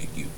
you